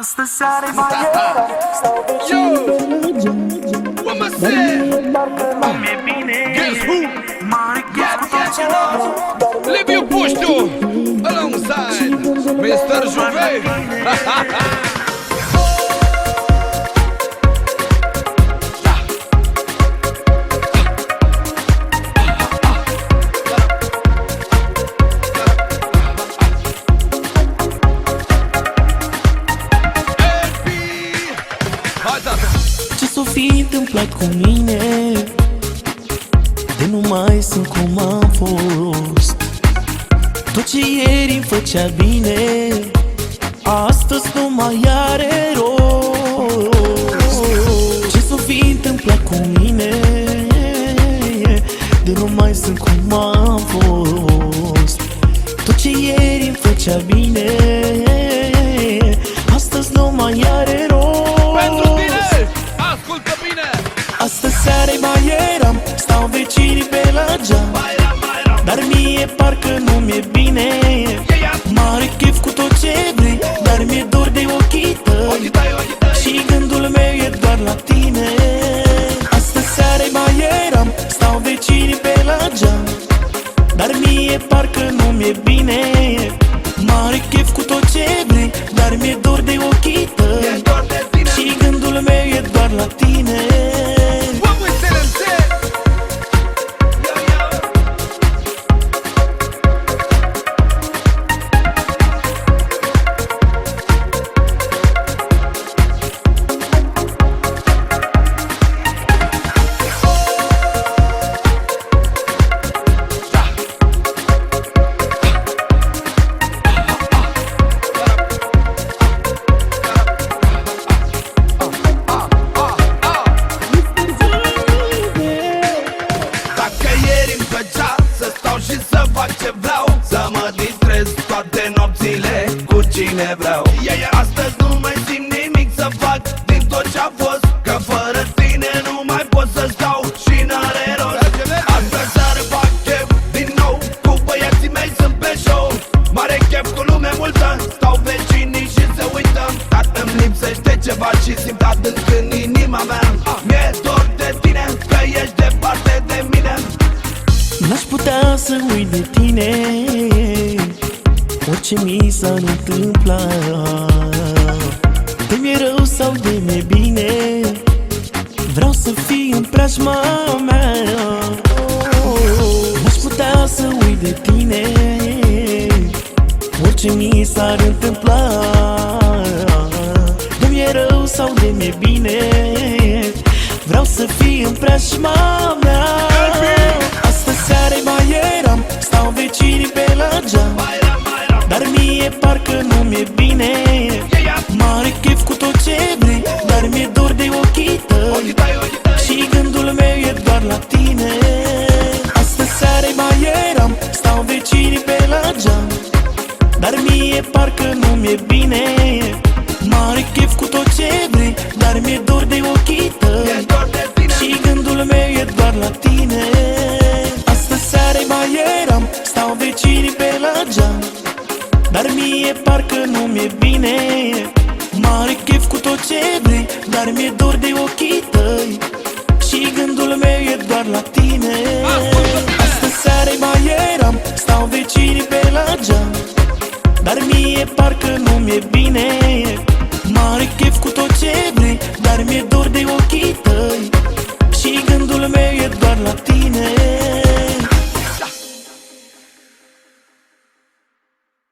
Astă seară mai era Stau vecinii pe lângă What must Dar say? mie parcă nu Mi-e bine Guess who? Mare chiar cu tot ce vreau Liviu Puștiu Alongside Mr. Juve fi întâmplat cu mine. De nu mai sunt cum am fost. Tot ce ieri îmi făcea bine Astăzi nu mai are rost. Ce s-o fi întâmplat cu mine? De nu mai sunt cum am fost. Tot ce ieri îmi făcea bine Astăzi nu mai are rost Astăzi seara mai eram Stau vecinii pe la geam. Mai era, mai era Dar mie parcă nu mi-e bine. Ia-ia Mare chef cu tot ce vrei Dar mi-e dor de ochii tăi. Ochii tăi, ochii tăi Și gândul meu e doar la tine. Astăzi seara mai eram Stau vecinii pe la geam. Dar mie parcă nu mi-e bine. Mare chef cu tot ce vrei Dar mi-e dor de ochii E tăi. Doar de tine Și gândul meu e doar la tine cine vreau. Astăzi nu mai simt nimic să fac din tot ce-a fost Că fără tine nu mai pot să stau și n-are rost. Astăzi seară fac chef din nou Cu băieții mei sunt pe show. Mare chef cu lume multă Stau vecinii și se uită. Dar îmi lipsește ceva și simt adânc în inima mea Mi-e dor de tine că ești departe de mine. N-aș putea să uit de tine Orice mi s-ar întâmpla De mi-e rău sau de mi-e bine Vreau să fii în preajma mea. N-aș putea să uit de tine Orice mi s-ar întâmpla. De mi-e rău sau de mi-e bine Vreau să fii în preajma mea. Astă seară mai eram Stau vecinii pe la geam parcă nu mi-e bine. Mare chef cu tot ce vrei Dar mi-e dor de ochii tăi. Ochii tăi, ochii tăi Și gândul meu e doar la tine. Astă seară mai eram Stau vecinii pe la geam. Dar mie parcă nu mi-e bine. Mare chef cu tot ce vrei Dar mi-e dor de ochii E tăi mie parcă nu mi-e bine. Mare chef cu tot ce vrei Dar mi-e dor de ochii tăi. Și gândul meu e doar la tine. Astă seară mai eram Stau vecinii pe la geam